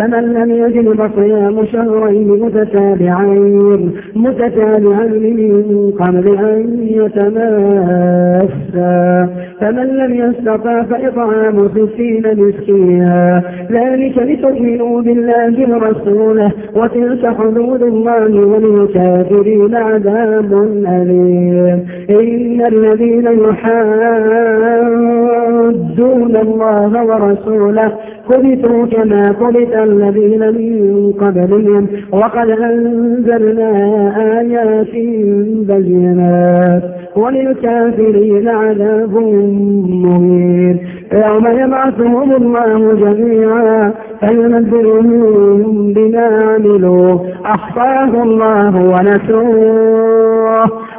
فمن لم يجد فصيام شهرين متتابعين متتابعين من قبل أن يتماسا. فمن لم يستطع فإطعام ستين مسكينا. ذلك لتؤمنوا بالله ورسوله وتلك حدود الله وللكافرين عذاب أليم. إن الذين يحادون الله ورسوله كبتوا كما كبت الذين من قبلهم وقد أنزلنا آيات بينات وللكافرين عذاب مهين. يوم يبعثهم الله جميعا فينبئهم بما عملوا. أحصاه الله ونسوه.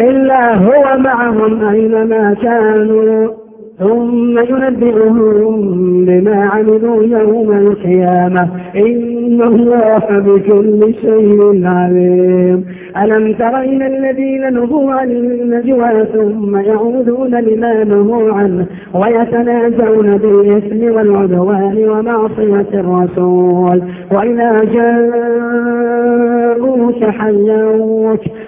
إلا هو معهم أينما كانوا. ثم ينبئهم بما عملوا يوم القيامة. إن الله بكل شيء عليم. ألم تر إلى الذين نهوا عن النجوى ثم يعودون لما نهوا عنه ويتنازعون بالإثم والعدوان ومعصية الرسول. وإذا جاءوك حيوك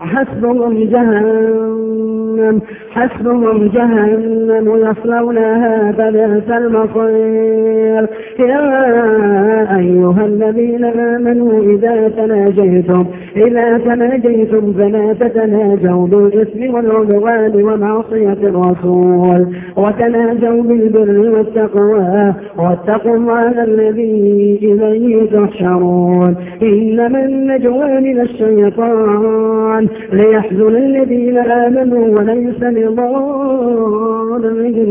حسبهم جهنم حسبهم جهنم يصلونها فبئس المصير. يا أيها الذين آمنوا إذا تناجيتم إذا تناجيتم فلا تتناجوا بالإثم والعدوان ومعصية الرسول. وتناجوا بالبر والتقوى واتقوا الله الذي إليه تحشرون. إنما النجوى من الشيطان. ليحزن الذين آمنوا وليس لضارهم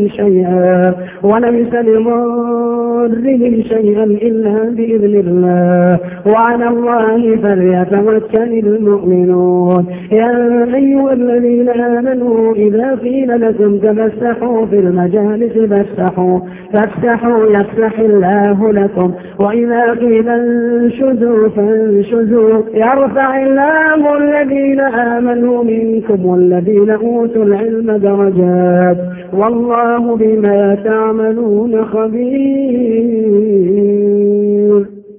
شيئا وليس لضارهم شيئا إلا بإذن الله. وعلى الله فليتوكل المؤمنون. يا أيها الذين آمنوا إذا قيل لكم تمسحوا في المجالس فافسحوا فافسحوا يفسح الله لكم. وإذا قيل انشزوا فانشزوا يرفع الله الذين آمنوا منكم والذين أوتوا العلم درجات والله بما تعملون خبير.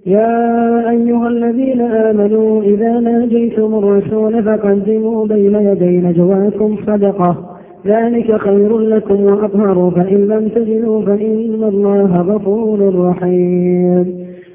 يا أيها الذين آمنوا إذا ناجيتم الرسول فقدموا بين يدي نجواكم صدقة. ذلك خير لكم وأطهر. فإن لم تجدوا فإن الله غفور رحيم.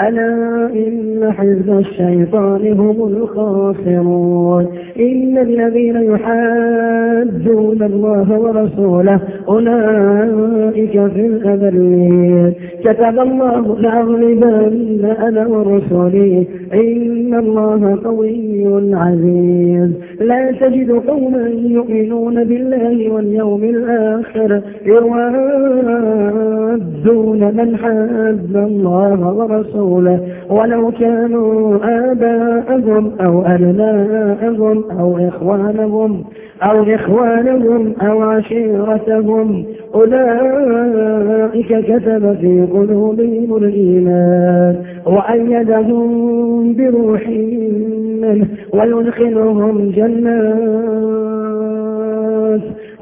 ألا إن حزب الشيطان هم الخاسرون. إن الذين يحادون الله ورسوله أولئك في الأذلين كتب الله لأغلبن أنا ورسولي إن الله قوي عزيز لا تجد قوما يؤمنون بالله واليوم الآخر يوادون من حاد الله ورسوله ولو كانوا آباءهم أو أبناءهم أو إخوانهم أو إخوانهم أو عشيرتهم. أولئك كتب في قلوبهم الإيمان وأيدهم بروح منه ويدخلهم جنات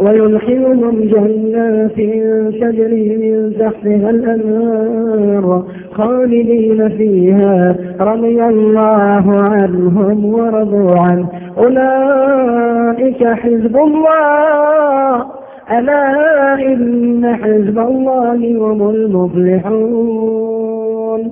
ويدخلهم جنات تجري من تحتها الأنهار. خالدين فيها رضي الله عنهم ورضوا عنه. أولئك حزب الله. ألا إن حزب الله هم المفلحون.